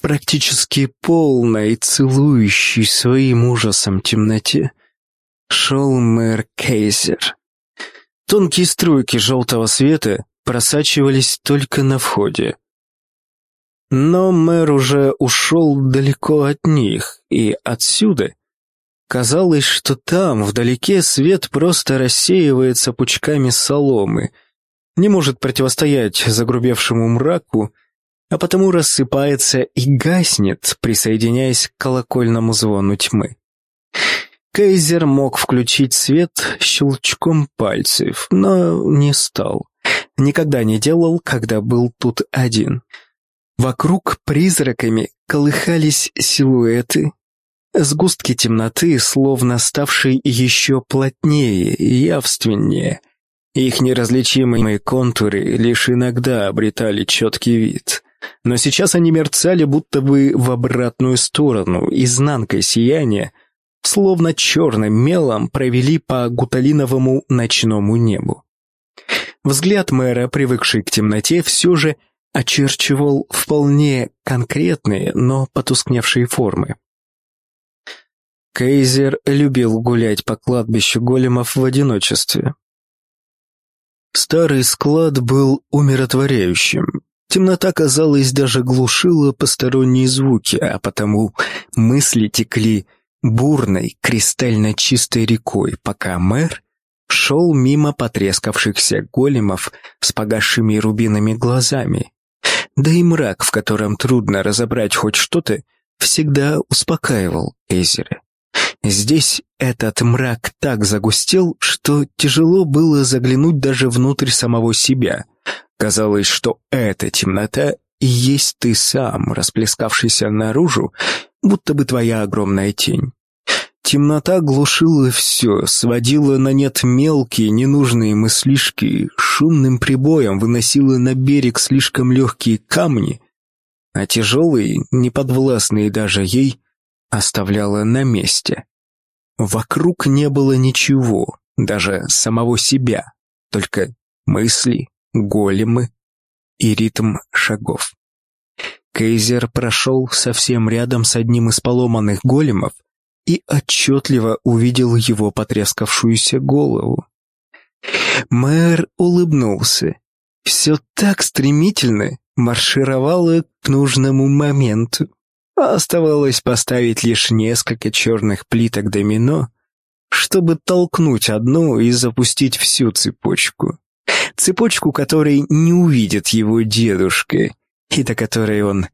практически полной, целующей своим ужасом темноте, шел мэр Кейзер. Тонкие струйки желтого света просачивались только на входе. Но мэр уже ушел далеко от них, и отсюда казалось, что там, вдалеке, свет просто рассеивается пучками соломы, не может противостоять загрубевшему мраку, а потому рассыпается и гаснет, присоединяясь к колокольному звону тьмы. Кейзер мог включить свет щелчком пальцев, но не стал. Никогда не делал, когда был тут один. Вокруг призраками колыхались силуэты, сгустки темноты, словно ставшие еще плотнее и явственнее. Их неразличимые контуры лишь иногда обретали четкий вид. Но сейчас они мерцали будто бы в обратную сторону, изнанкой сияния, словно черным мелом провели по гуталиновому ночному небу. Взгляд мэра, привыкший к темноте, все же очерчивал вполне конкретные, но потускневшие формы. Кейзер любил гулять по кладбищу големов в одиночестве. Старый склад был умиротворяющим. Темнота, казалось, даже глушила посторонние звуки, а потому мысли текли бурной, кристально чистой рекой, пока мэр шел мимо потрескавшихся големов с погасшими рубинами глазами. Да и мрак, в котором трудно разобрать хоть что-то, всегда успокаивал Эзера. Здесь этот мрак так загустел, что тяжело было заглянуть даже внутрь самого себя. Казалось, что эта темнота и есть ты сам, расплескавшийся наружу, будто бы твоя огромная тень. Темнота глушила все, сводила на нет мелкие, ненужные мыслишки, шумным прибоем выносила на берег слишком легкие камни, а тяжелые, неподвластные даже ей, оставляла на месте. Вокруг не было ничего, даже самого себя, только мысли, големы и ритм шагов. Кейзер прошел совсем рядом с одним из поломанных големов и отчетливо увидел его потрескавшуюся голову. Мэр улыбнулся. Все так стремительно маршировало к нужному моменту. Оставалось поставить лишь несколько черных плиток домино, чтобы толкнуть одну и запустить всю цепочку. Цепочку, которой не увидит его дедушка, и до которой он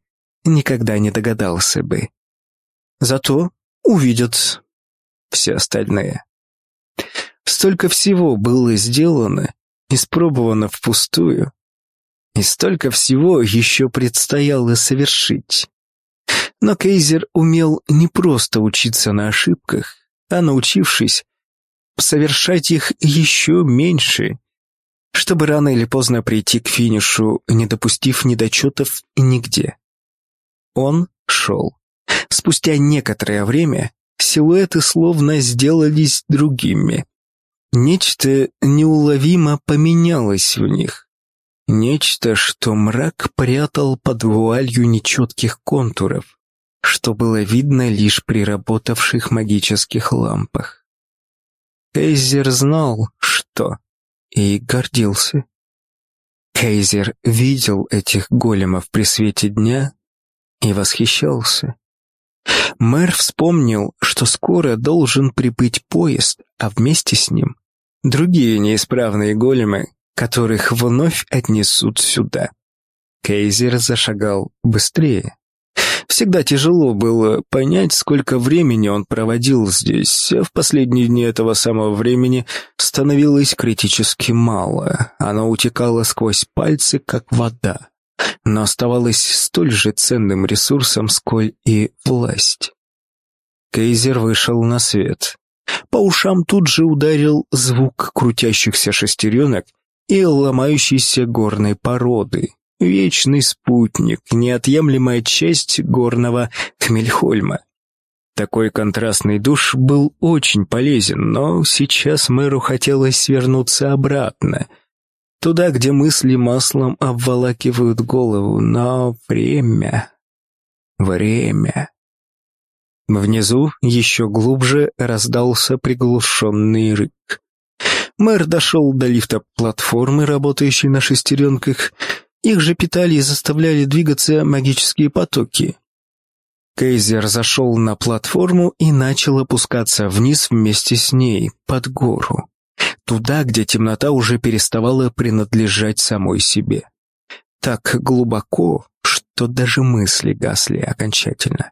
никогда не догадался бы. Зато увидят все остальные. Столько всего было сделано, испробовано впустую, и столько всего еще предстояло совершить. Но Кейзер умел не просто учиться на ошибках, а научившись, совершать их еще меньше, чтобы рано или поздно прийти к финишу, не допустив недочетов нигде. Он шел. Спустя некоторое время силуэты словно сделались другими. Нечто неуловимо поменялось в них. Нечто, что мрак прятал под вуалью нечетких контуров что было видно лишь при работавших магических лампах. Кейзер знал, что, и гордился. Кейзер видел этих големов при свете дня и восхищался. Мэр вспомнил, что скоро должен прибыть поезд, а вместе с ним другие неисправные големы, которых вновь отнесут сюда. Кейзер зашагал быстрее. Всегда тяжело было понять, сколько времени он проводил здесь. В последние дни этого самого времени становилось критически мало. Оно утекало сквозь пальцы, как вода. Но оставалось столь же ценным ресурсом, сколь и власть. Кейзер вышел на свет. По ушам тут же ударил звук крутящихся шестеренок и ломающейся горной породы. Вечный спутник, неотъемлемая часть горного Хмельхольма. Такой контрастный душ был очень полезен, но сейчас мэру хотелось свернуться обратно. Туда, где мысли маслом обволакивают голову, но время... Время. Внизу еще глубже раздался приглушенный рык. Мэр дошел до лифта платформы, работающей на шестеренках. Их же питали и заставляли двигаться магические потоки. Кейзер зашел на платформу и начал опускаться вниз вместе с ней, под гору. Туда, где темнота уже переставала принадлежать самой себе. Так глубоко, что даже мысли гасли окончательно.